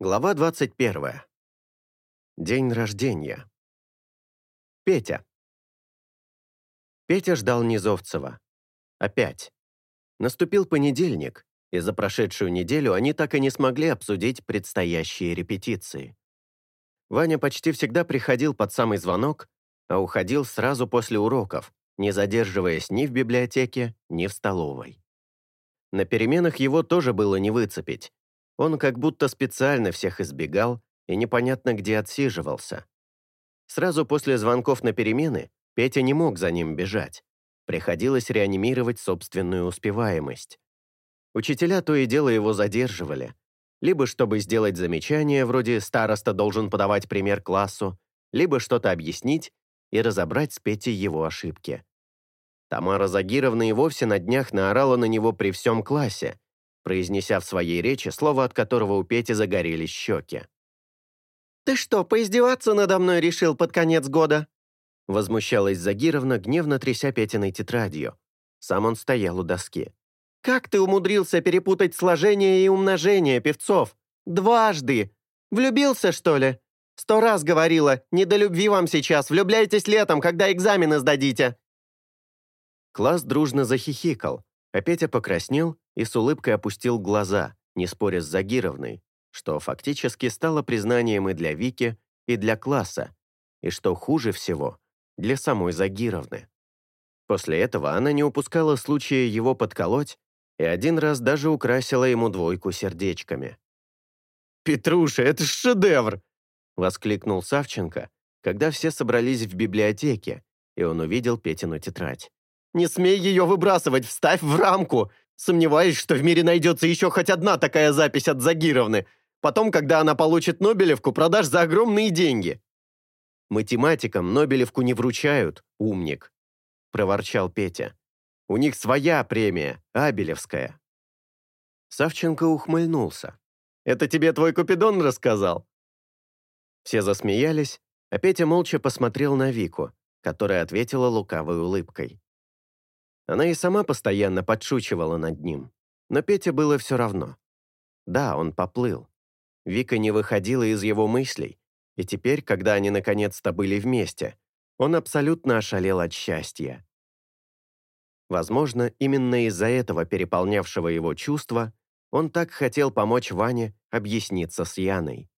Глава 21. День рождения. Петя. Петя ждал Низовцева. Опять. Наступил понедельник, и за прошедшую неделю они так и не смогли обсудить предстоящие репетиции. Ваня почти всегда приходил под самый звонок, а уходил сразу после уроков, не задерживаясь ни в библиотеке, ни в столовой. На переменах его тоже было не выцепить, он как будто специально всех избегал и непонятно где отсиживался. Сразу после звонков на перемены Петя не мог за ним бежать. Приходилось реанимировать собственную успеваемость. Учителя то и дело его задерживали. Либо чтобы сделать замечание, вроде «староста должен подавать пример классу», либо что-то объяснить и разобрать с Петей его ошибки. Тамара Загировна и вовсе на днях наорала на него при всем классе, произнеся в своей речи слово, от которого у Пети загорелись щеки. «Ты что, поиздеваться надо мной решил под конец года?» Возмущалась Загировна, гневно тряся Петиной тетрадью. Сам он стоял у доски. «Как ты умудрился перепутать сложение и умножение певцов? Дважды! Влюбился, что ли? Сто раз говорила, не до любви вам сейчас, влюбляйтесь летом, когда экзамены сдадите!» Класс дружно захихикал, а Петя покраснел и с улыбкой опустил глаза, не споря с Загировной, что фактически стало признанием и для Вики, и для класса, и что хуже всего, для самой Загировны. После этого она не упускала случая его подколоть и один раз даже украсила ему двойку сердечками. «Петруша, это шедевр!» — воскликнул Савченко, когда все собрались в библиотеке, и он увидел Петину тетрадь. «Не смей ее выбрасывать, вставь в рамку! Сомневаюсь, что в мире найдется еще хоть одна такая запись от Загировны. Потом, когда она получит Нобелевку, продашь за огромные деньги». «Математикам Нобелевку не вручают, умник», — проворчал Петя. «У них своя премия, Абелевская». Савченко ухмыльнулся. «Это тебе твой Купидон рассказал?» Все засмеялись, а Петя молча посмотрел на Вику, которая ответила лукавой улыбкой. Она и сама постоянно подшучивала над ним. Но Пете было все равно. Да, он поплыл. Вика не выходила из его мыслей, и теперь, когда они наконец-то были вместе, он абсолютно ошалел от счастья. Возможно, именно из-за этого переполнявшего его чувства он так хотел помочь Ване объясниться с Яной.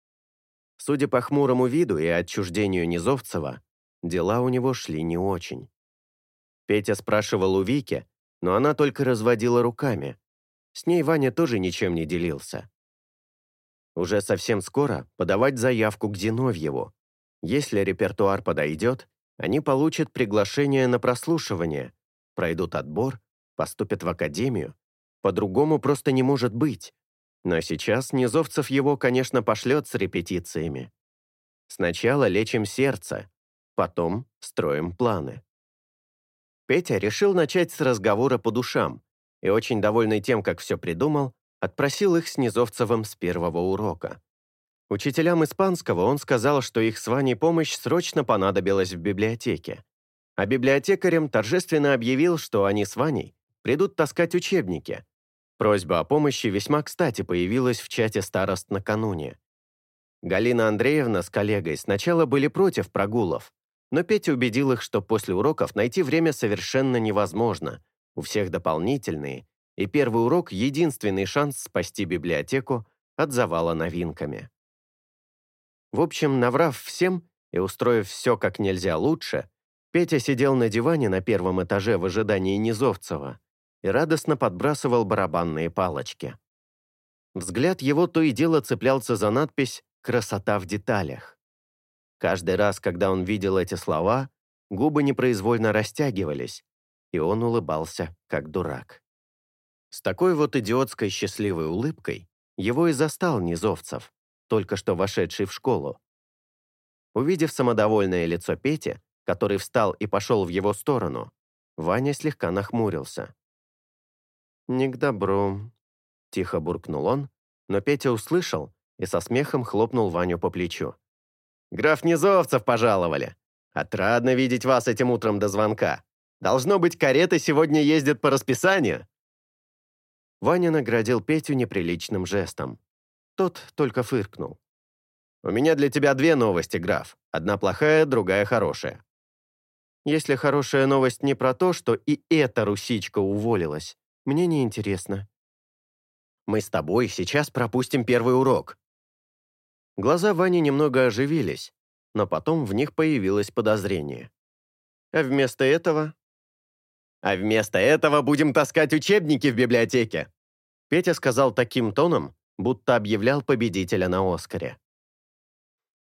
Судя по хмурому виду и отчуждению Низовцева, дела у него шли не очень. Петя спрашивал у Вики, но она только разводила руками. С ней Ваня тоже ничем не делился. Уже совсем скоро подавать заявку к Зиновьеву. Если репертуар подойдет, они получат приглашение на прослушивание, пройдут отбор, поступят в академию. По-другому просто не может быть. Но сейчас Низовцев его, конечно, пошлет с репетициями. Сначала лечим сердце, потом строим планы. Петя решил начать с разговора по душам и, очень довольный тем, как все придумал, отпросил их с Низовцевым с первого урока. Учителям испанского он сказал, что их с Ваней помощь срочно понадобилась в библиотеке. А библиотекарям торжественно объявил, что они с Ваней придут таскать учебники. Просьба о помощи весьма кстати появилась в чате старост накануне. Галина Андреевна с коллегой сначала были против прогулов, но Петя убедил их, что после уроков найти время совершенно невозможно. У всех дополнительные, и первый урок — единственный шанс спасти библиотеку от завала новинками. В общем, наврав всем и устроив все как нельзя лучше, Петя сидел на диване на первом этаже в ожидании Низовцева и радостно подбрасывал барабанные палочки. Взгляд его то и дело цеплялся за надпись «Красота в деталях». Каждый раз, когда он видел эти слова, губы непроизвольно растягивались, и он улыбался, как дурак. С такой вот идиотской счастливой улыбкой его и застал Низовцев, только что вошедший в школу. Увидев самодовольное лицо Пети, который встал и пошел в его сторону, Ваня слегка нахмурился. «Не к добру», — тихо буркнул он, но Петя услышал и со смехом хлопнул Ваню по плечу. Граф Низовцев пожаловали. Отрадно видеть вас этим утром до звонка. Должно быть, кареты сегодня ездят по расписанию». Ваня наградил Петю неприличным жестом. Тот только фыркнул. «У меня для тебя две новости, граф. Одна плохая, другая хорошая. Если хорошая новость не про то, что и эта русичка уволилась, мне не интересно. Мы с тобой сейчас пропустим первый урок». Глаза Вани немного оживились, но потом в них появилось подозрение. А вместо этого... «А вместо этого будем таскать учебники в библиотеке», Петя сказал таким тоном, будто объявлял победителя на Оскаре.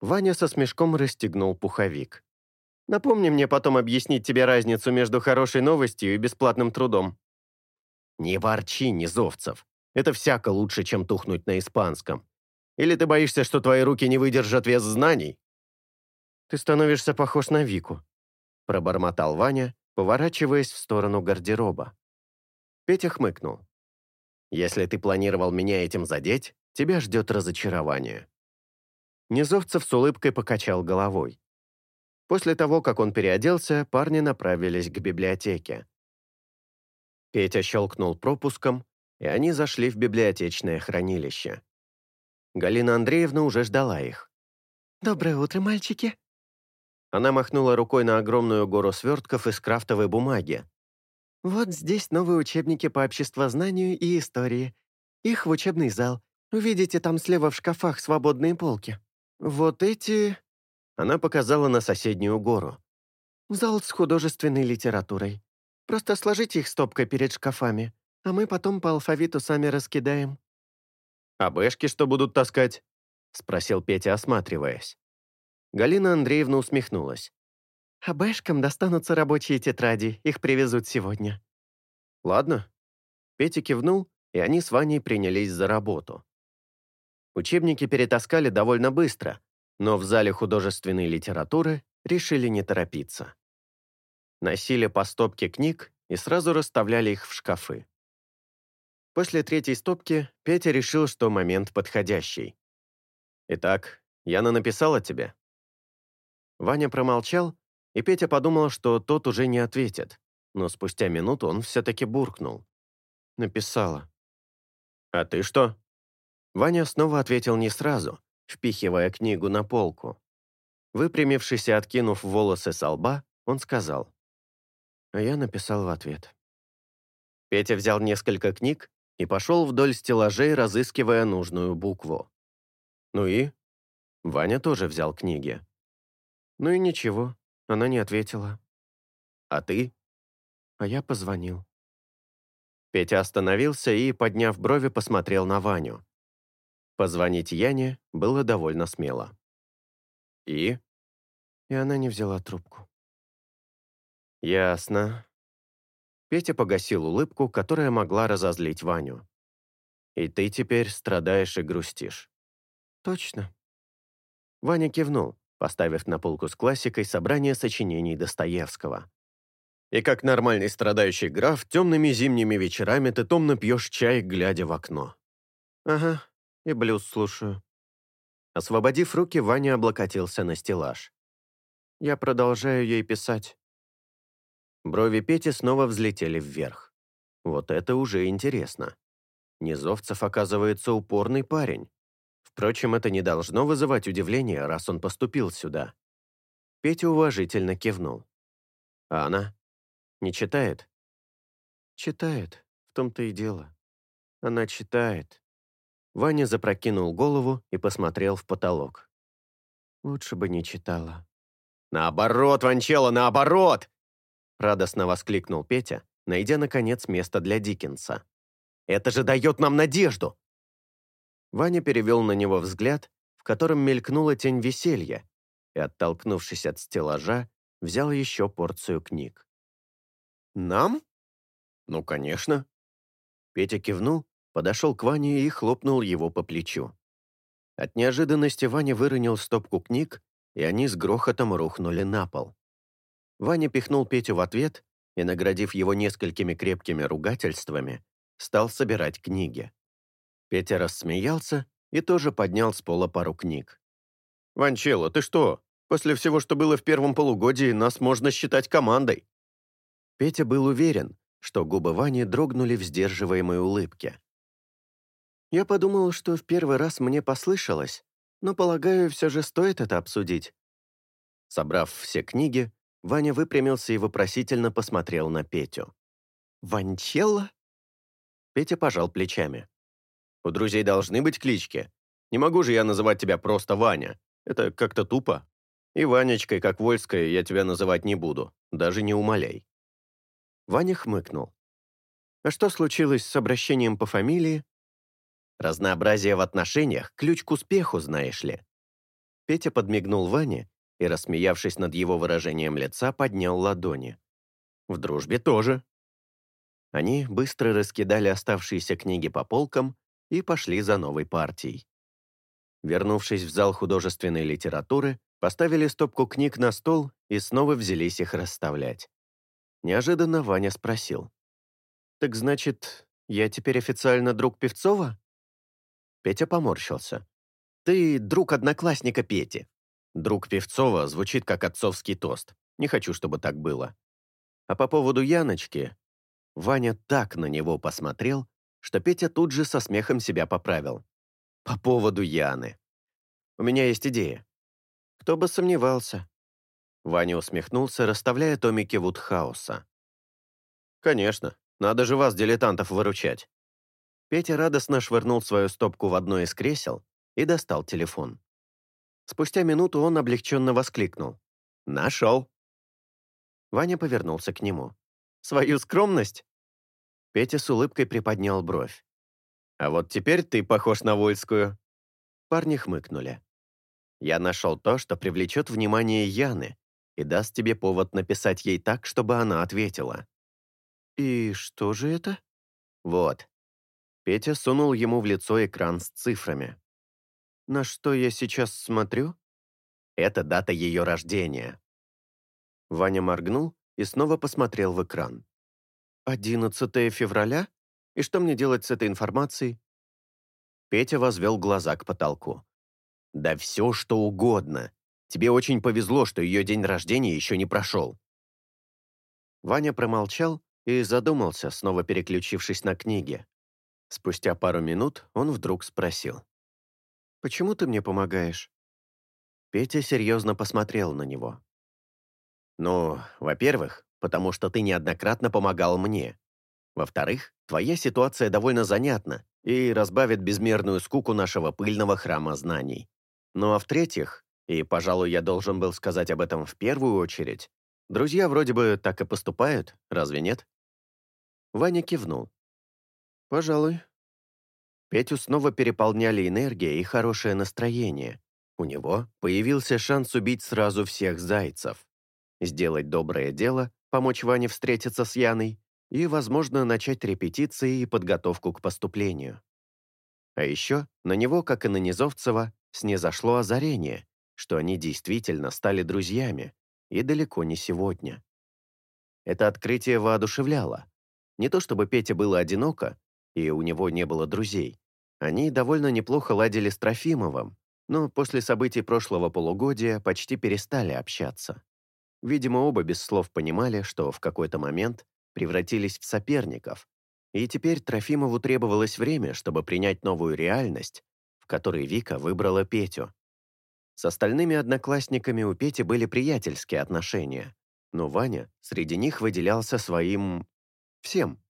Ваня со смешком расстегнул пуховик. «Напомни мне потом объяснить тебе разницу между хорошей новостью и бесплатным трудом». «Не ворчи, Низовцев. Это всяко лучше, чем тухнуть на испанском. Или ты боишься, что твои руки не выдержат вес знаний?» «Ты становишься похож на Вику», — пробормотал Ваня, поворачиваясь в сторону гардероба. Петя хмыкнул. «Если ты планировал меня этим задеть, тебя ждет разочарование». Низовцев с улыбкой покачал головой. После того, как он переоделся, парни направились к библиотеке. Петя щелкнул пропуском, и они зашли в библиотечное хранилище. Галина Андреевна уже ждала их. «Доброе утро, мальчики!» Она махнула рукой на огромную гору свертков из крафтовой бумаги. «Вот здесь новые учебники по обществознанию и истории. Их в учебный зал. Увидите там слева в шкафах свободные полки. Вот эти...» Она показала на соседнюю гору. «Зал с художественной литературой. Просто сложите их стопкой перед шкафами а мы потом по алфавиту сами раскидаем». «А бэшки что будут таскать?» — спросил Петя, осматриваясь. Галина Андреевна усмехнулась. «А бэшкам достанутся рабочие тетради, их привезут сегодня». «Ладно». Петя кивнул, и они с Ваней принялись за работу. Учебники перетаскали довольно быстро, но в зале художественной литературы решили не торопиться. Носили по стопке книг и сразу расставляли их в шкафы. После третьей стопки Петя решил, что момент подходящий. «Итак, Яна написала тебе?» Ваня промолчал, и Петя подумал, что тот уже не ответит, но спустя минуту он все-таки буркнул. «Написала». «А ты что?» Ваня снова ответил не сразу, впихивая книгу на полку. Выпрямившись и откинув волосы со лба, он сказал. А я написал в ответ. Петя взял несколько книг и пошел вдоль стеллажей, разыскивая нужную букву. «Ну и?» Ваня тоже взял книги. «Ну и ничего, она не ответила». «А ты?» «А я позвонил». Петя остановился и, подняв брови, посмотрел на Ваню. Позвонить Яне было довольно смело. «И?» И она не взяла трубку. «Ясно», Петя погасил улыбку, которая могла разозлить Ваню. «И ты теперь страдаешь и грустишь». «Точно». Ваня кивнул, поставив на полку с классикой собрание сочинений Достоевского. «И как нормальный страдающий граф, темными зимними вечерами ты томно пьешь чай, глядя в окно». «Ага, и блюз слушаю». Освободив руки, Ваня облокотился на стеллаж. «Я продолжаю ей писать. Брови Пети снова взлетели вверх. Вот это уже интересно. Низовцев, оказывается, упорный парень. Впрочем, это не должно вызывать удивления, раз он поступил сюда. Петя уважительно кивнул. А она? Не читает? Читает, в том-то и дело. Она читает. Ваня запрокинул голову и посмотрел в потолок. Лучше бы не читала. «Наоборот, Ванчело, наоборот!» Радостно воскликнул Петя, найдя, наконец, место для Диккенса. «Это же дает нам надежду!» Ваня перевел на него взгляд, в котором мелькнула тень веселья, и, оттолкнувшись от стеллажа, взял еще порцию книг. «Нам?» «Ну, конечно». Петя кивнул, подошел к Ване и хлопнул его по плечу. От неожиданности Ваня выронил стопку книг, и они с грохотом рухнули на пол. Ваня пихнул Петю в ответ и, наградив его несколькими крепкими ругательствами, стал собирать книги. Петя рассмеялся и тоже поднял с пола пару книг. «Ванчелло, ты что? После всего, что было в первом полугодии, нас можно считать командой». Петя был уверен, что губы Вани дрогнули в сдерживаемой улыбке. Я подумал, что в первый раз мне послышалось, но, полагаю, все же стоит это обсудить». Собрав все книги, Ваня выпрямился и вопросительно посмотрел на Петю. «Ванчелло?» Петя пожал плечами. «У друзей должны быть клички. Не могу же я называть тебя просто Ваня. Это как-то тупо. И Ванечкой, как Вольская, я тебя называть не буду. Даже не умоляй». Ваня хмыкнул. «А что случилось с обращением по фамилии?» «Разнообразие в отношениях — ключ к успеху, знаешь ли». Петя подмигнул Ване и, рассмеявшись над его выражением лица, поднял ладони. «В дружбе тоже». Они быстро раскидали оставшиеся книги по полкам и пошли за новой партией. Вернувшись в зал художественной литературы, поставили стопку книг на стол и снова взялись их расставлять. Неожиданно Ваня спросил. «Так значит, я теперь официально друг Певцова?» Петя поморщился. «Ты друг одноклассника Пети. Друг Певцова звучит как отцовский тост. Не хочу, чтобы так было. А по поводу Яночки, Ваня так на него посмотрел, что Петя тут же со смехом себя поправил. По поводу Яны. У меня есть идея. Кто бы сомневался. Ваня усмехнулся, расставляя томики Вудхауса. «Конечно, надо же вас, дилетантов, выручать». Петя радостно швырнул свою стопку в одно из кресел и достал телефон. Спустя минуту он облегченно воскликнул. «Нашел!» Ваня повернулся к нему. «Свою скромность?» Петя с улыбкой приподнял бровь. «А вот теперь ты похож на Вольскую». Парни хмыкнули. «Я нашел то, что привлечет внимание Яны и даст тебе повод написать ей так, чтобы она ответила». «И что же это?» «Вот». Петя сунул ему в лицо экран с цифрами. На что я сейчас смотрю? Это дата ее рождения. Ваня моргнул и снова посмотрел в экран. 11 февраля? И что мне делать с этой информацией? Петя возвел глаза к потолку. «Да все, что угодно. Тебе очень повезло, что ее день рождения еще не прошел». Ваня промолчал и задумался, снова переключившись на книги. Спустя пару минут он вдруг спросил. Почему ты мне помогаешь?» Петя серьезно посмотрел на него. «Ну, во-первых, потому что ты неоднократно помогал мне. Во-вторых, твоя ситуация довольно занятна и разбавит безмерную скуку нашего пыльного храма знаний. Ну а в-третьих, и, пожалуй, я должен был сказать об этом в первую очередь, друзья вроде бы так и поступают, разве нет?» Ваня кивнул. «Пожалуй, Петю снова переполняли энергия и хорошее настроение. У него появился шанс убить сразу всех зайцев. Сделать доброе дело, помочь Ване встретиться с Яной и, возможно, начать репетиции и подготовку к поступлению. А еще на него, как и на Низовцева, снизошло озарение, что они действительно стали друзьями, и далеко не сегодня. Это открытие воодушевляло. Не то чтобы Петя было одиноко, и у него не было друзей. Они довольно неплохо ладили с Трофимовым, но после событий прошлого полугодия почти перестали общаться. Видимо, оба без слов понимали, что в какой-то момент превратились в соперников, и теперь Трофимову требовалось время, чтобы принять новую реальность, в которой Вика выбрала Петю. С остальными одноклассниками у Пети были приятельские отношения, но Ваня среди них выделялся своим... всем.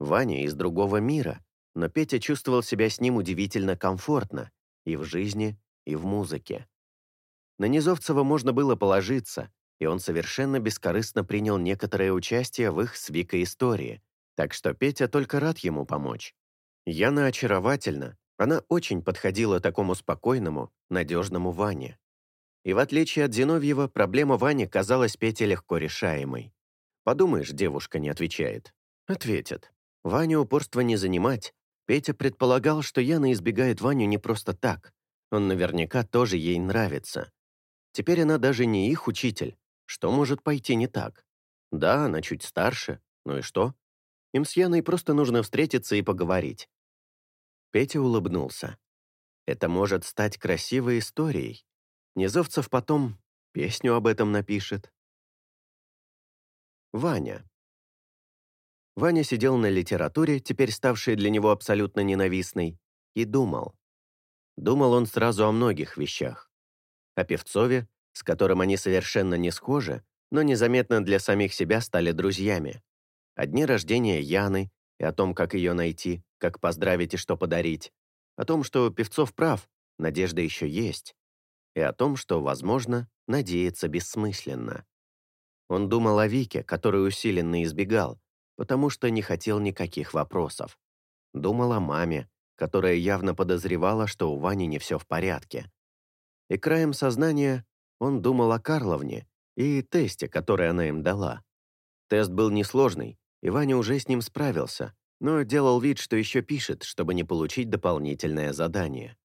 Ваня из другого мира, но Петя чувствовал себя с ним удивительно комфортно и в жизни, и в музыке. На Низовцева можно было положиться, и он совершенно бескорыстно принял некоторое участие в их с Викой истории, так что Петя только рад ему помочь. Яна очаровательна, она очень подходила такому спокойному, надежному Ване. И в отличие от Зиновьева, проблема Вани казалась Пете легко решаемой. «Подумаешь, девушка не отвечает». Ответит. Ваня упорство не занимать. Петя предполагал, что Яна избегает Ваню не просто так. Он наверняка тоже ей нравится. Теперь она даже не их учитель. Что может пойти не так? Да, она чуть старше. Ну и что? Им с Яной просто нужно встретиться и поговорить. Петя улыбнулся. Это может стать красивой историей. Низовцев потом песню об этом напишет. Ваня. Ваня сидел на литературе, теперь ставшей для него абсолютно ненавистной, и думал. Думал он сразу о многих вещах. О Певцове, с которым они совершенно не схожи, но незаметно для самих себя стали друзьями. О дне рождения Яны и о том, как ее найти, как поздравить и что подарить. О том, что Певцов прав, надежда еще есть. И о том, что, возможно, надеяться бессмысленно. Он думал о Вике, которую усиленно избегал, потому что не хотел никаких вопросов. Думал о маме, которая явно подозревала, что у Вани не все в порядке. И краем сознания он думал о Карловне и тесте, который она им дала. Тест был несложный, и Ваня уже с ним справился, но делал вид, что еще пишет, чтобы не получить дополнительное задание.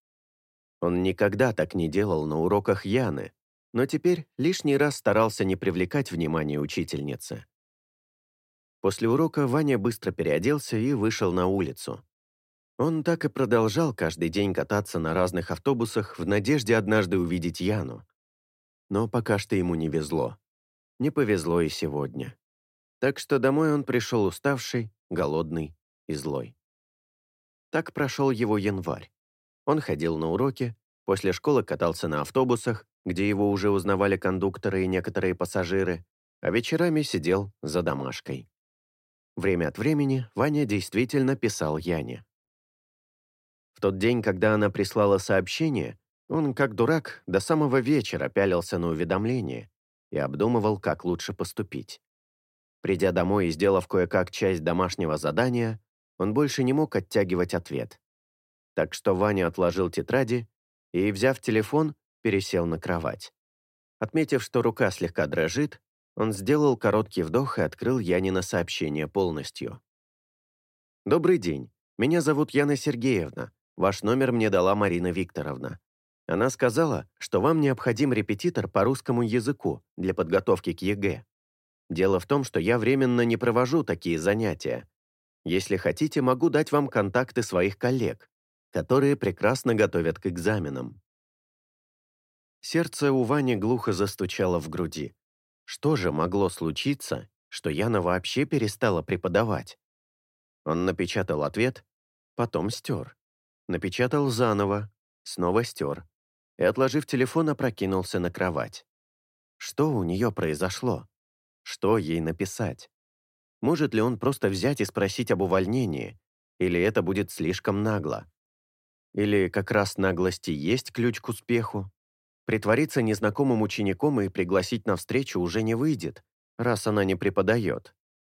Он никогда так не делал на уроках Яны, но теперь лишний раз старался не привлекать внимание учительницы. После урока Ваня быстро переоделся и вышел на улицу. Он так и продолжал каждый день кататься на разных автобусах в надежде однажды увидеть Яну. Но пока что ему не везло. Не повезло и сегодня. Так что домой он пришел уставший, голодный и злой. Так прошел его январь. Он ходил на уроки, после школы катался на автобусах, где его уже узнавали кондукторы и некоторые пассажиры, а вечерами сидел за домашкой. Время от времени Ваня действительно писал Яне. В тот день, когда она прислала сообщение, он, как дурак, до самого вечера пялился на уведомление и обдумывал, как лучше поступить. Придя домой и сделав кое-как часть домашнего задания, он больше не мог оттягивать ответ. Так что Ваня отложил тетради и, взяв телефон, пересел на кровать. Отметив, что рука слегка дрожит, он сделал короткий вдох и открыл Янино сообщение полностью. «Добрый день. Меня зовут Яна Сергеевна. Ваш номер мне дала Марина Викторовна. Она сказала, что вам необходим репетитор по русскому языку для подготовки к ЕГЭ. Дело в том, что я временно не провожу такие занятия. Если хотите, могу дать вам контакты своих коллег, которые прекрасно готовят к экзаменам». Сердце у Вани глухо застучало в груди. Что же могло случиться, что Яна вообще перестала преподавать? Он напечатал ответ, потом стер. Напечатал заново, снова стер. И, отложив телефон, опрокинулся на кровать. Что у нее произошло? Что ей написать? Может ли он просто взять и спросить об увольнении? Или это будет слишком нагло? Или как раз наглости есть ключ к успеху? Притвориться незнакомым учеником и пригласить на встречу уже не выйдет, раз она не преподает.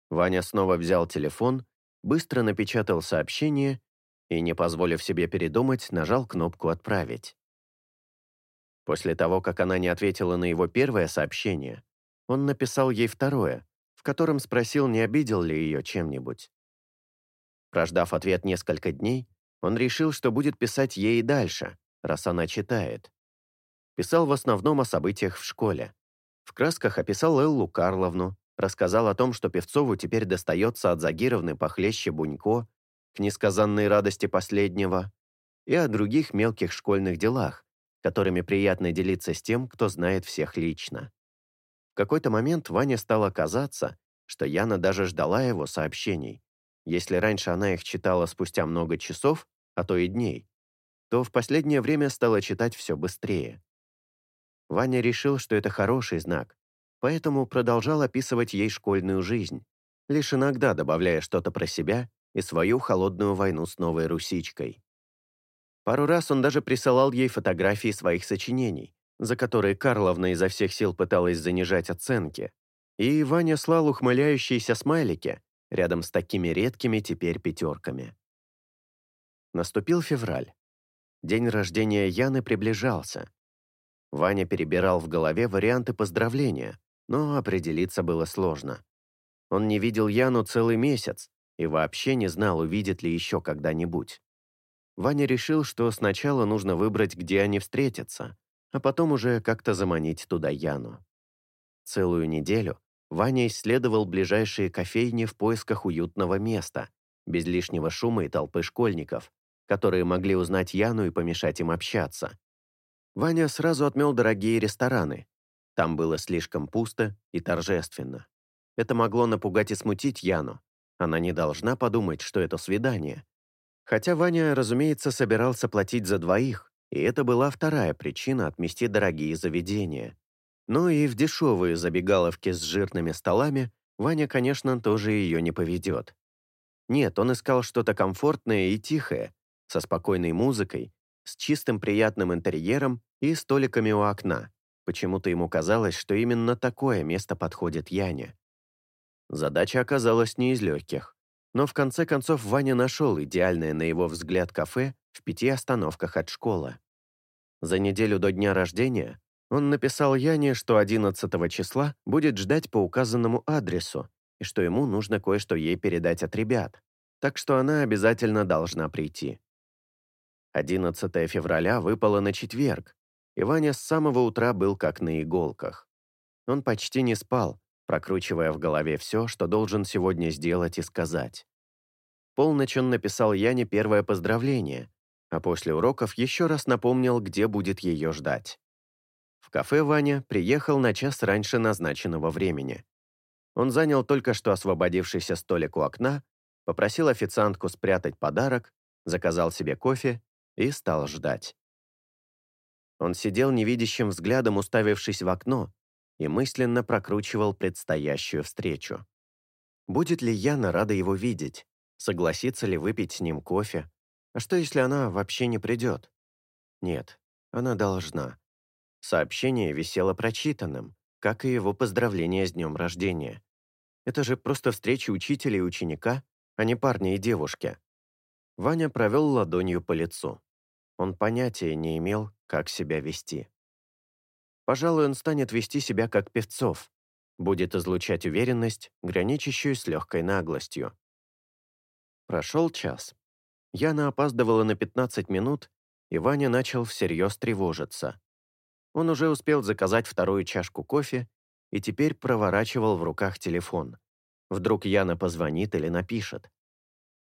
Ваня снова взял телефон, быстро напечатал сообщение и, не позволив себе передумать, нажал кнопку «Отправить». После того, как она не ответила на его первое сообщение, он написал ей второе, в котором спросил, не обидел ли ее чем-нибудь. Прождав ответ несколько дней, он решил, что будет писать ей и дальше, раз она читает. Писал в основном о событиях в школе. В красках описал Эллу Карловну, рассказал о том, что Певцову теперь достается от Загировны похлеще Бунько, к несказанной радости последнего, и о других мелких школьных делах, которыми приятно делиться с тем, кто знает всех лично какой-то момент Ване стало казаться, что Яна даже ждала его сообщений. Если раньше она их читала спустя много часов, а то и дней, то в последнее время стала читать все быстрее. Ваня решил, что это хороший знак, поэтому продолжал описывать ей школьную жизнь, лишь иногда добавляя что-то про себя и свою холодную войну с новой русичкой. Пару раз он даже присылал ей фотографии своих сочинений, за которые Карловна изо всех сил пыталась занижать оценки, и Ваня слал ухмыляющиеся смайлики рядом с такими редкими теперь пятерками. Наступил февраль. День рождения Яны приближался. Ваня перебирал в голове варианты поздравления, но определиться было сложно. Он не видел Яну целый месяц и вообще не знал, увидит ли еще когда-нибудь. Ваня решил, что сначала нужно выбрать, где они встретятся, а потом уже как-то заманить туда Яну. Целую неделю Ваня исследовал ближайшие кофейни в поисках уютного места, без лишнего шума и толпы школьников, которые могли узнать Яну и помешать им общаться. Ваня сразу отмел дорогие рестораны. Там было слишком пусто и торжественно. Это могло напугать и смутить Яну. Она не должна подумать, что это свидание. Хотя Ваня, разумеется, собирался платить за двоих, и это была вторая причина отмести дорогие заведения. Но и в дешевые забегаловки с жирными столами Ваня, конечно, тоже ее не поведет. Нет, он искал что-то комфортное и тихое, со спокойной музыкой, с чистым приятным интерьером и столиками у окна. Почему-то ему казалось, что именно такое место подходит Яне. Задача оказалась не из легких. Но в конце концов Ваня нашел идеальное, на его взгляд, кафе в пяти остановках от школы. За неделю до дня рождения он написал Яне, что 11 числа будет ждать по указанному адресу и что ему нужно кое-что ей передать от ребят, так что она обязательно должна прийти. 11 февраля выпало на четверг, и Ваня с самого утра был как на иголках. Он почти не спал, прокручивая в голове все, что должен сегодня сделать и сказать. Полночь он написал Яне первое поздравление, а после уроков еще раз напомнил, где будет ее ждать. В кафе Ваня приехал на час раньше назначенного времени. Он занял только что освободившийся столик у окна, попросил официантку спрятать подарок, заказал себе кофе и стал ждать. Он сидел невидящим взглядом, уставившись в окно, и мысленно прокручивал предстоящую встречу. Будет ли Яна рада его видеть? Согласится ли выпить с ним кофе? А что, если она вообще не придет? Нет, она должна. Сообщение висело прочитанным, как и его поздравление с днем рождения. Это же просто встреча учителя и ученика, а не парня и девушки. Ваня провел ладонью по лицу. Он понятия не имел, как себя вести. Пожалуй, он станет вести себя как Певцов, будет излучать уверенность, граничащую с легкой наглостью. Прошел час. Яна опаздывала на 15 минут, и Ваня начал всерьез тревожиться. Он уже успел заказать вторую чашку кофе и теперь проворачивал в руках телефон. Вдруг Яна позвонит или напишет.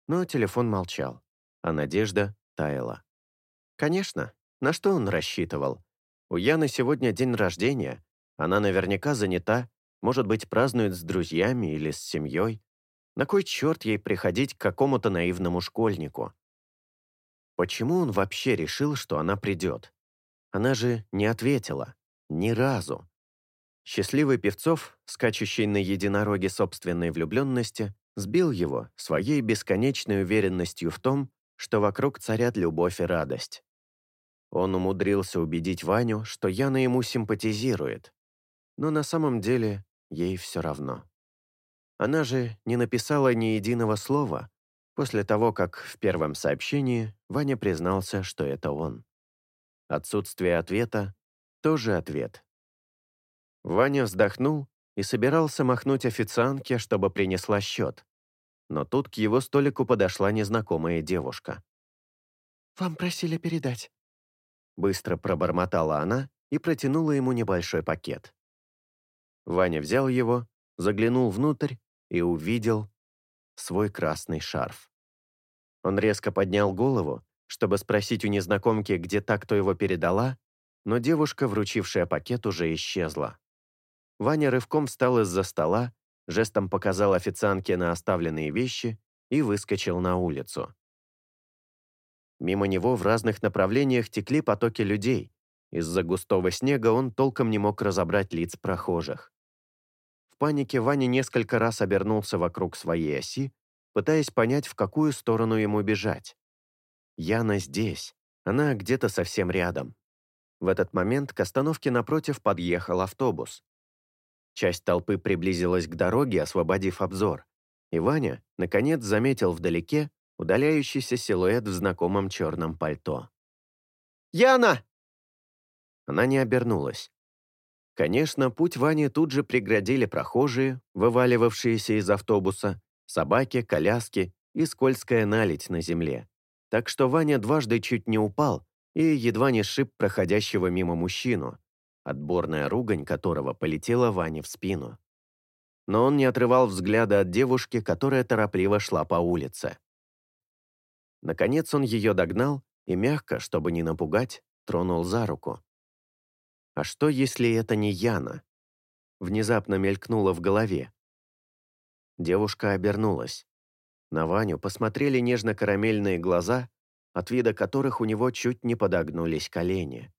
Но телефон молчал, а надежда таяла. Конечно, на что он рассчитывал? У Яны сегодня день рождения, она наверняка занята, может быть, празднует с друзьями или с семьей. На кой черт ей приходить к какому-то наивному школьнику? Почему он вообще решил, что она придет? Она же не ответила. Ни разу. Счастливый Певцов, скачущий на единороге собственной влюбленности, сбил его своей бесконечной уверенностью в том, что вокруг царят любовь и радость. Он умудрился убедить Ваню, что Яна ему симпатизирует. Но на самом деле ей все равно. Она же не написала ни единого слова после того, как в первом сообщении Ваня признался, что это он. Отсутствие ответа — тоже ответ. Ваня вздохнул и собирался махнуть официантке, чтобы принесла счет. Но тут к его столику подошла незнакомая девушка. «Вам просили передать», Быстро пробормотала она и протянула ему небольшой пакет. Ваня взял его, заглянул внутрь и увидел свой красный шарф. Он резко поднял голову, чтобы спросить у незнакомки, где та, кто его передала, но девушка, вручившая пакет, уже исчезла. Ваня рывком встал из-за стола, жестом показал официантке на оставленные вещи и выскочил на улицу. Мимо него в разных направлениях текли потоки людей. Из-за густого снега он толком не мог разобрать лиц прохожих. В панике Ваня несколько раз обернулся вокруг своей оси, пытаясь понять, в какую сторону ему бежать. Яна здесь, она где-то совсем рядом. В этот момент к остановке напротив подъехал автобус. Часть толпы приблизилась к дороге, освободив обзор, и Ваня, наконец, заметил вдалеке удаляющийся силуэт в знакомом черном пальто. «Яна!» Она не обернулась. Конечно, путь Ване тут же преградили прохожие, вываливавшиеся из автобуса, собаки, коляски и скользкая наледь на земле. Так что Ваня дважды чуть не упал и едва не сшиб проходящего мимо мужчину, отборная ругань которого полетела Ване в спину. Но он не отрывал взгляда от девушки, которая торопливо шла по улице. Наконец он ее догнал и мягко, чтобы не напугать, тронул за руку. А что, если это не Яна? Внезапно мелькнуло в голове. Девушка обернулась. На Ваню посмотрели нежно-карамельные глаза, от вида которых у него чуть не подогнулись колени.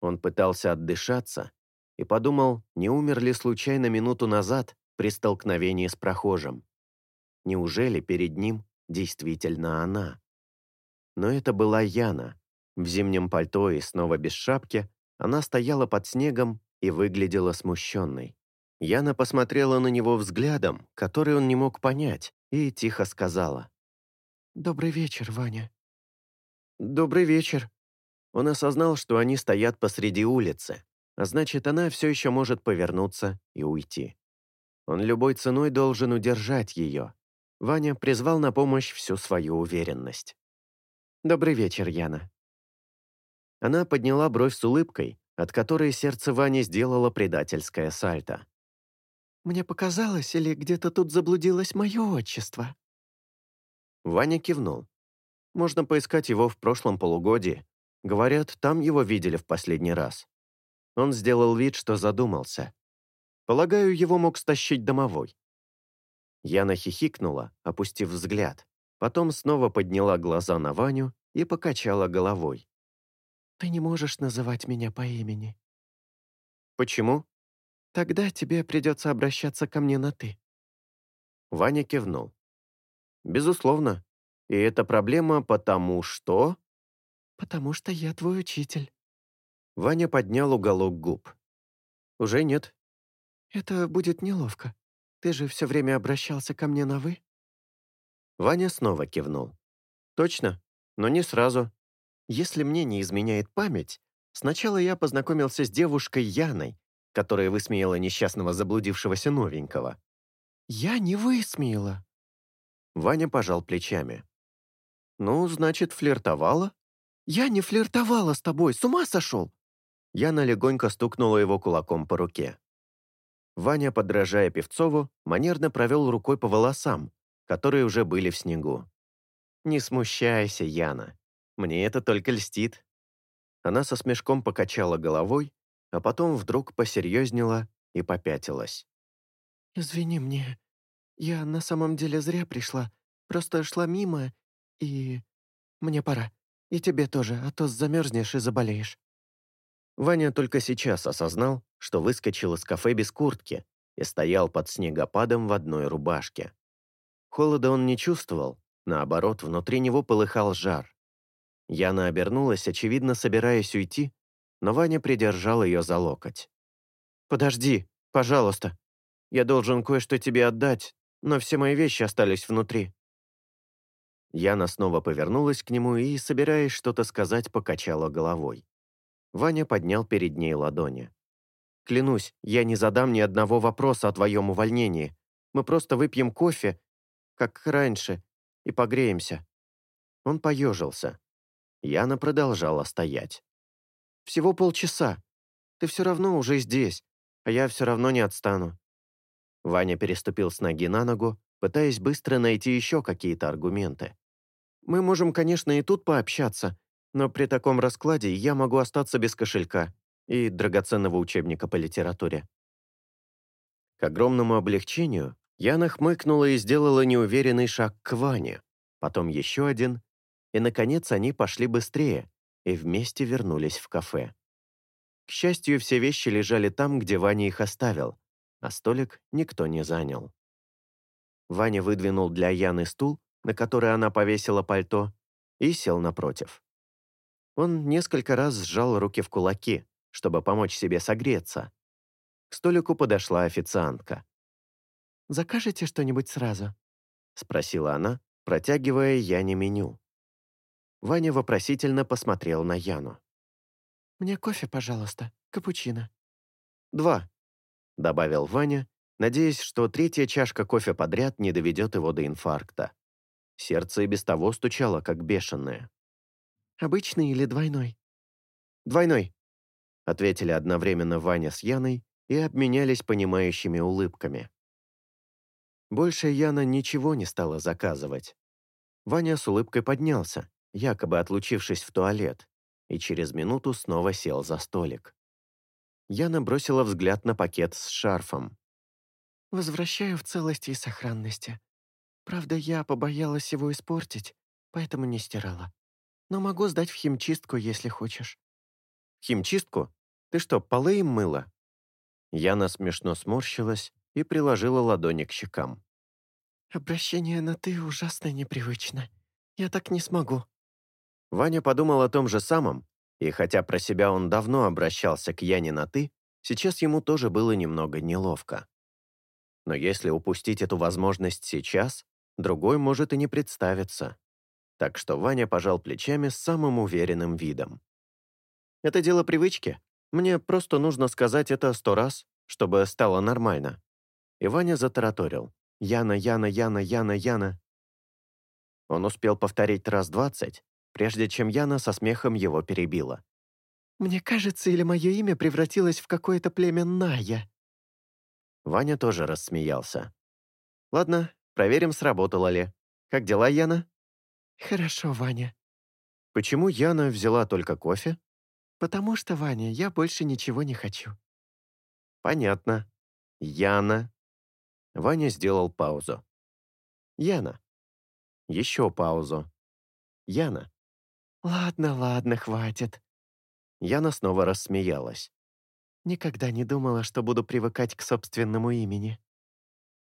Он пытался отдышаться и подумал, не умер ли случайно минуту назад при столкновении с прохожим. Неужели перед ним действительно она? Но это была Яна. В зимнем пальто и снова без шапки она стояла под снегом и выглядела смущенной. Яна посмотрела на него взглядом, который он не мог понять, и тихо сказала. «Добрый вечер, Ваня». «Добрый вечер». Он осознал, что они стоят посреди улицы, а значит, она все еще может повернуться и уйти. Он любой ценой должен удержать ее. Ваня призвал на помощь всю свою уверенность. «Добрый вечер, Яна». Она подняла бровь с улыбкой, от которой сердце Вани сделало предательское сальто. «Мне показалось, или где-то тут заблудилось мое отчество?» Ваня кивнул. Можно поискать его в прошлом полугодии. Говорят, там его видели в последний раз. Он сделал вид, что задумался. Полагаю, его мог стащить домовой. Яна хихикнула, опустив взгляд. Потом снова подняла глаза на Ваню и покачала головой. Ты не можешь называть меня по имени». «Почему?» «Тогда тебе придется обращаться ко мне на «ты». Ваня кивнул. «Безусловно. И это проблема потому что...» «Потому что я твой учитель». Ваня поднял уголок губ. «Уже нет». «Это будет неловко. Ты же все время обращался ко мне на «вы». Ваня снова кивнул. «Точно, но не сразу. Если мне не изменяет память, сначала я познакомился с девушкой Яной, которая высмеяла несчастного заблудившегося новенького. «Я не высмеяла». Ваня пожал плечами. «Ну, значит, флиртовала?» «Я не флиртовала с тобой, с ума сошел?» Яна легонько стукнула его кулаком по руке. Ваня, подражая Певцову, манерно провел рукой по волосам, которые уже были в снегу. «Не смущайся, Яна. Мне это только льстит». Она со смешком покачала головой, а потом вдруг посерьезнела и попятилась. «Извини мне, я на самом деле зря пришла, просто шла мимо, и... Мне пора. И тебе тоже, а то замерзнешь и заболеешь». Ваня только сейчас осознал, что выскочил из кафе без куртки и стоял под снегопадом в одной рубашке. Холода он не чувствовал, наоборот, внутри него полыхал жар. Яна обернулась, очевидно, собираясь уйти, но Ваня придержал ее за локоть. «Подожди, пожалуйста. Я должен кое-что тебе отдать, но все мои вещи остались внутри». Яна снова повернулась к нему и, собираясь что-то сказать, покачала головой. Ваня поднял перед ней ладони. «Клянусь, я не задам ни одного вопроса о твоем увольнении. Мы просто выпьем кофе, как раньше, и погреемся». Он поежился. Яна продолжала стоять. «Всего полчаса. Ты все равно уже здесь, а я все равно не отстану». Ваня переступил с ноги на ногу, пытаясь быстро найти еще какие-то аргументы. «Мы можем, конечно, и тут пообщаться, но при таком раскладе я могу остаться без кошелька и драгоценного учебника по литературе». К огромному облегчению Яна хмыкнула и сделала неуверенный шаг к Ване, потом еще один и, наконец, они пошли быстрее и вместе вернулись в кафе. К счастью, все вещи лежали там, где Ваня их оставил, а столик никто не занял. Ваня выдвинул для Яны стул, на который она повесила пальто, и сел напротив. Он несколько раз сжал руки в кулаки, чтобы помочь себе согреться. К столику подошла официантка. «Закажете что-нибудь сразу?» — спросила она, протягивая Яне меню. Ваня вопросительно посмотрел на Яну. «Мне кофе, пожалуйста, капучино». «Два», — добавил Ваня, надеясь, что третья чашка кофе подряд не доведет его до инфаркта. Сердце и без того стучало, как бешеное. «Обычный или двойной?» «Двойной», — ответили одновременно Ваня с Яной и обменялись понимающими улыбками. Больше Яна ничего не стала заказывать. Ваня с улыбкой поднялся, якобы отлучившись в туалет, и через минуту снова сел за столик. Яна бросила взгляд на пакет с шарфом. «Возвращаю в целости и сохранности». Правда, я побоялась его испортить, поэтому не стирала. Но могу сдать в химчистку, если хочешь». «Химчистку? Ты что, полы им мыла?» Яна смешно сморщилась и приложила ладони к щекам. «Обращение на «ты» ужасно непривычно. Я так не смогу». Ваня подумал о том же самом, и хотя про себя он давно обращался к Яне на «ты», сейчас ему тоже было немного неловко. Но если упустить эту возможность сейчас, другой может и не представиться. Так что Ваня пожал плечами с самым уверенным видом. «Это дело привычки. Мне просто нужно сказать это сто раз, чтобы стало нормально». И Ваня затараторил. «Яна, Яна, Яна, Яна, Яна». Он успел повторить раз двадцать, прежде чем Яна со смехом его перебила. «Мне кажется, или мое имя превратилось в какое-то племя Ная?» Ваня тоже рассмеялся. «Ладно, проверим, сработало ли. Как дела, Яна?» «Хорошо, Ваня». «Почему Яна взяла только кофе?» «Потому что, Ваня, я больше ничего не хочу». «Понятно. Яна». Ваня сделал паузу. «Яна». Еще паузу. «Яна». «Ладно, ладно, хватит». Яна снова рассмеялась. «Никогда не думала, что буду привыкать к собственному имени».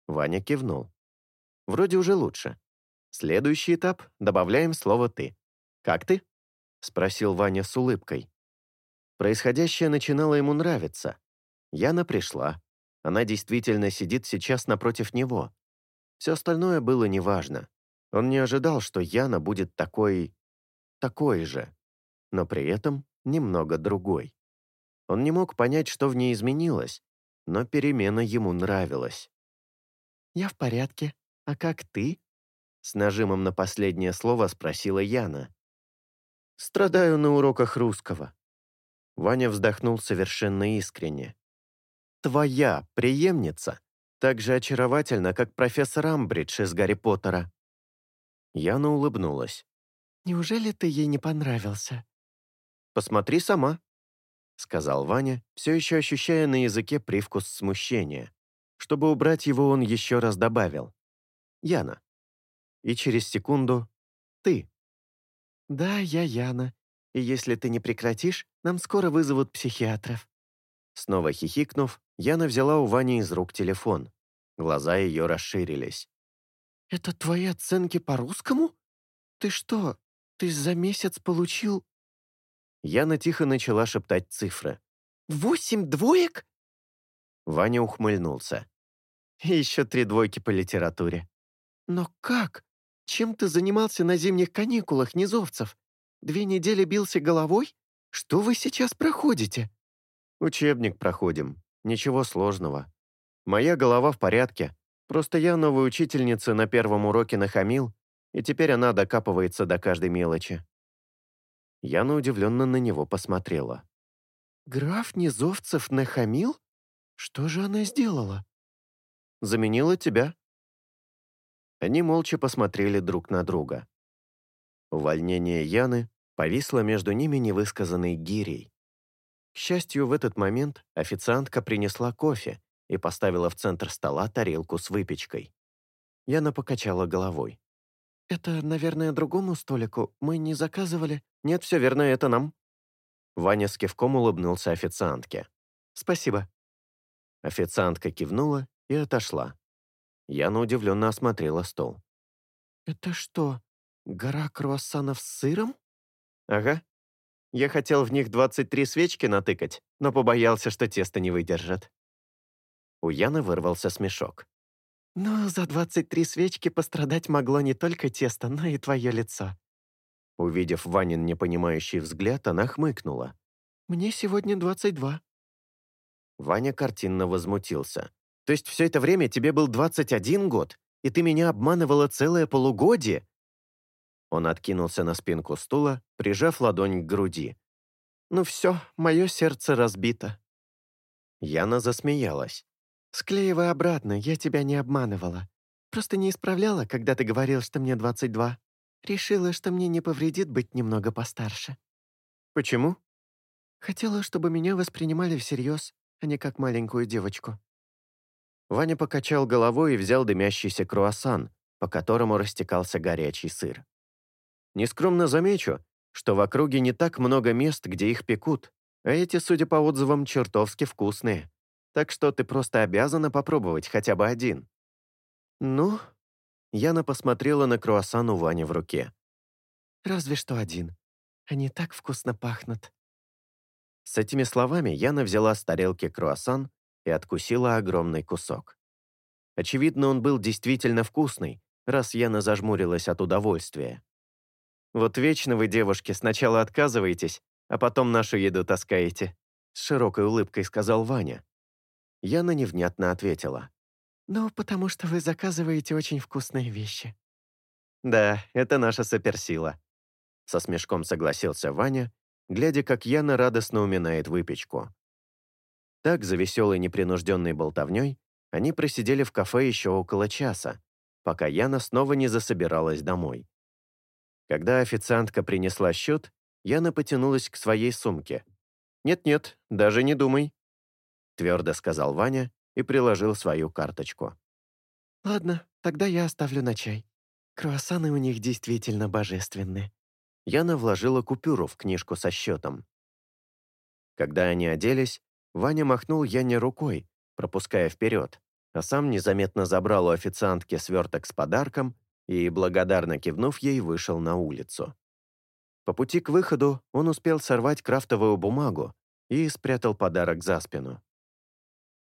Ваня кивнул. «Вроде уже лучше. Следующий этап — добавляем слово «ты». «Как ты?» — спросил Ваня с улыбкой. Происходящее начинало ему нравиться. Яна пришла. Она действительно сидит сейчас напротив него. Все остальное было неважно. Он не ожидал, что Яна будет такой... такой же, но при этом немного другой. Он не мог понять, что в ней изменилось, но перемена ему нравилась. «Я в порядке. А как ты?» С нажимом на последнее слово спросила Яна. «Страдаю на уроках русского». Ваня вздохнул совершенно искренне. «Твоя преемница так же очаровательна, как профессор Амбридж из Гарри Поттера». Яна улыбнулась. «Неужели ты ей не понравился?» «Посмотри сама», — сказал Ваня, все еще ощущая на языке привкус смущения. Чтобы убрать его, он еще раз добавил. «Яна». И через секунду «ты». «Да, я Яна. И если ты не прекратишь, нам скоро вызовут психиатров». Снова хихикнув, Яна взяла у Вани из рук телефон. Глаза ее расширились. «Это твои оценки по-русскому? Ты что, ты за месяц получил...» Яна тихо начала шептать цифры. «Восемь двоек?» Ваня ухмыльнулся. «Еще три двойки по литературе». «Но как? Чем ты занимался на зимних каникулах, Низовцев? Две недели бился головой? Что вы сейчас проходите?» «Учебник проходим. Ничего сложного. Моя голова в порядке. Просто я новой учительнице на первом уроке нахамил, и теперь она докапывается до каждой мелочи». Яна удивленно на него посмотрела. «Граф Низовцев нахамил? Что же она сделала?» «Заменила тебя». Они молча посмотрели друг на друга. Увольнение Яны повисло между ними невысказанной гирей. К счастью, в этот момент официантка принесла кофе и поставила в центр стола тарелку с выпечкой. Яна покачала головой. «Это, наверное, другому столику. Мы не заказывали?» «Нет, все верно, это нам». Ваня с кивком улыбнулся официантке. «Спасибо». Официантка кивнула и отошла. Яна удивленно осмотрела стол. «Это что, гора круассанов с сыром?» «Ага. Я хотел в них 23 свечки натыкать, но побоялся, что тесто не выдержит». У Яны вырвался смешок. «Но за 23 свечки пострадать могло не только тесто, но и твое лицо». Увидев Ванин непонимающий взгляд, она хмыкнула. «Мне сегодня 22». Ваня картинно возмутился. «То есть все это время тебе был 21 год, и ты меня обманывала целое полугодие?» Он откинулся на спинку стула, прижав ладонь к груди. «Ну все, мое сердце разбито». Яна засмеялась. «Склеивай обратно, я тебя не обманывала. Просто не исправляла, когда ты говорил, что мне 22. Решила, что мне не повредит быть немного постарше». «Почему?» «Хотела, чтобы меня воспринимали всерьез, а не как маленькую девочку». Ваня покачал головой и взял дымящийся круассан, по которому растекался горячий сыр. Нескромно замечу, что в округе не так много мест, где их пекут, а эти, судя по отзывам, чертовски вкусные. Так что ты просто обязана попробовать хотя бы один. Ну, Яна посмотрела на круассан у Вани в руке. «Разве что один. Они так вкусно пахнут». С этими словами Яна взяла с тарелки круассан и откусила огромный кусок. Очевидно, он был действительно вкусный, раз Яна зажмурилась от удовольствия. «Вот вечно вы, девушки, сначала отказываетесь, а потом нашу еду таскаете», с широкой улыбкой сказал Ваня. Яна невнятно ответила. «Ну, потому что вы заказываете очень вкусные вещи». «Да, это наша суперсила», — со смешком согласился Ваня, глядя, как Яна радостно уминает выпечку. Так, за веселой непринужденной болтовней, они просидели в кафе еще около часа, пока Яна снова не засобиралась домой. Когда официантка принесла счет, Яна потянулась к своей сумке. «Нет-нет, даже не думай», — твердо сказал Ваня и приложил свою карточку. «Ладно, тогда я оставлю на чай. Круассаны у них действительно божественные». Яна вложила купюру в книжку со счетом. Когда они оделись, Ваня махнул Яне рукой, пропуская вперед, а сам незаметно забрал у официантки сверток с подарком и, благодарно кивнув ей, вышел на улицу. По пути к выходу он успел сорвать крафтовую бумагу и спрятал подарок за спину.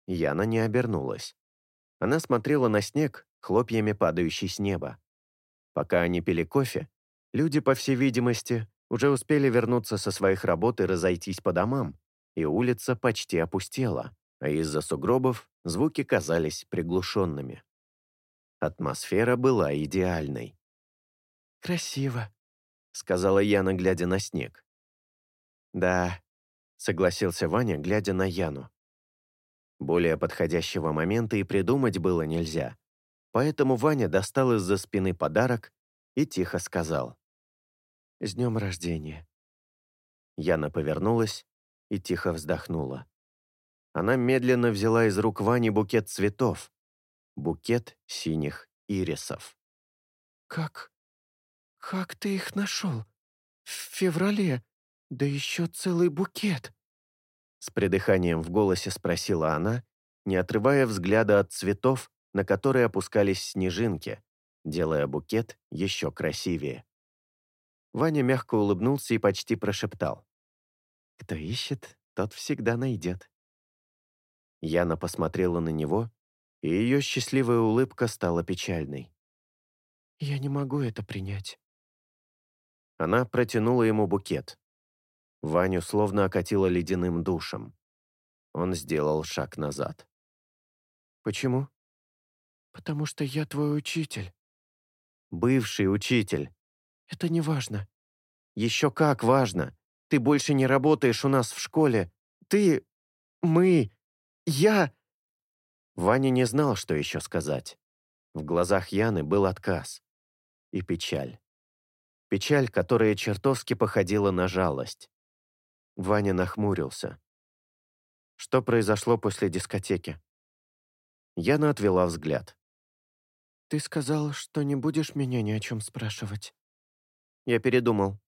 Яна не обернулась. Она смотрела на снег, хлопьями падающий с неба. Пока они пили кофе, люди, по всей видимости, уже успели вернуться со своих работ и разойтись по домам, и улица почти опустела, а из-за сугробов звуки казались приглушенными. Атмосфера была идеальной. «Красиво», — сказала Яна, глядя на снег. «Да», — согласился Ваня, глядя на Яну. Более подходящего момента и придумать было нельзя. Поэтому Ваня достал из-за спины подарок и тихо сказал. «С днем рождения». Яна повернулась и тихо вздохнула. Она медленно взяла из рук Вани букет цветов. Букет синих ирисов. «Как? Как ты их нашел? В феврале? Да еще целый букет!» С придыханием в голосе спросила она, не отрывая взгляда от цветов, на которые опускались снежинки, делая букет еще красивее. Ваня мягко улыбнулся и почти прошептал. «Кто ищет, тот всегда найдет». Яна посмотрела на него, и ее счастливая улыбка стала печальной. «Я не могу это принять». Она протянула ему букет. Ваню словно окатило ледяным душем. Он сделал шаг назад. «Почему?» «Потому что я твой учитель». «Бывший учитель». «Это не важно». «Еще как важно. Ты больше не работаешь у нас в школе. Ты... мы... я...» Ваня не знал, что еще сказать. В глазах Яны был отказ. И печаль. Печаль, которая чертовски походила на жалость. Ваня нахмурился. Что произошло после дискотеки? Яна отвела взгляд. «Ты сказал, что не будешь меня ни о чем спрашивать». Я передумал.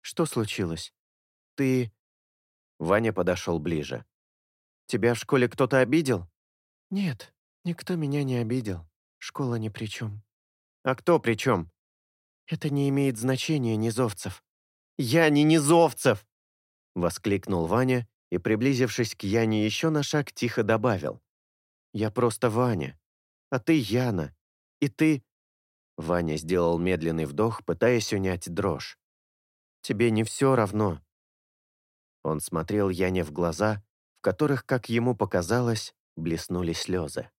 Что случилось? Ты...» Ваня подошел ближе. «Тебя в школе кто-то обидел?» «Нет, никто меня не обидел. Школа ни при чем». «А кто при чем?» «Это не имеет значения, Низовцев». «Я не Низовцев!» Воскликнул Ваня и, приблизившись к Яне еще на шаг, тихо добавил. «Я просто Ваня, а ты Яна, и ты...» Ваня сделал медленный вдох, пытаясь унять дрожь. «Тебе не все равно». Он смотрел Яне в глаза, в которых, как ему показалось, блеснули слезы.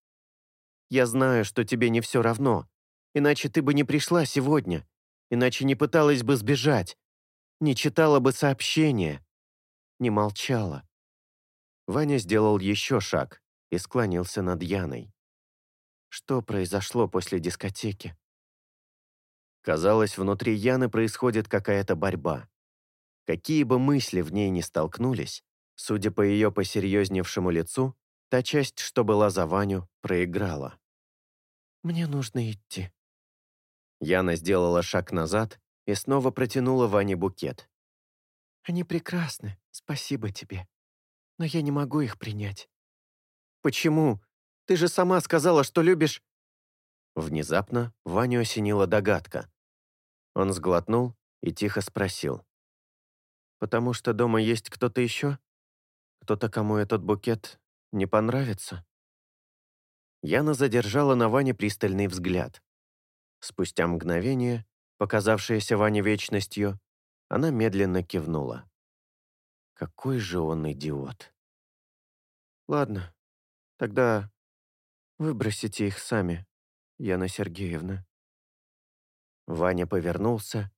«Я знаю, что тебе не все равно, иначе ты бы не пришла сегодня, иначе не пыталась бы сбежать, не читала бы сообщения, не молчала. Ваня сделал еще шаг и склонился над Яной. Что произошло после дискотеки? Казалось, внутри Яны происходит какая-то борьба. Какие бы мысли в ней ни столкнулись, судя по ее посерьезневшему лицу, та часть, что была за Ваню, проиграла. «Мне нужно идти», Яна сделала шаг назад и снова протянула Ване букет. «Они прекрасны, спасибо тебе. Но я не могу их принять». «Почему? Ты же сама сказала, что любишь...» Внезапно Ваню осенила догадка. Он сглотнул и тихо спросил. «Потому что дома есть кто-то еще? Кто-то, кому этот букет не понравится?» Яна задержала на Ване пристальный взгляд. Спустя мгновение, показавшееся Ване вечностью, она медленно кивнула. Какой же он идиот. «Ладно, тогда выбросите их сами, Яна Сергеевна». Ваня повернулся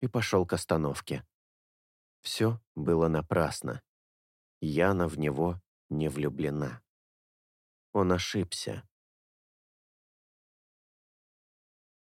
и пошел к остановке. Все было напрасно. Яна в него не влюблена. Он ошибся.